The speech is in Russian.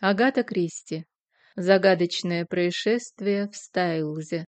Агата Кристи. Загадочное происшествие в Стайлзе.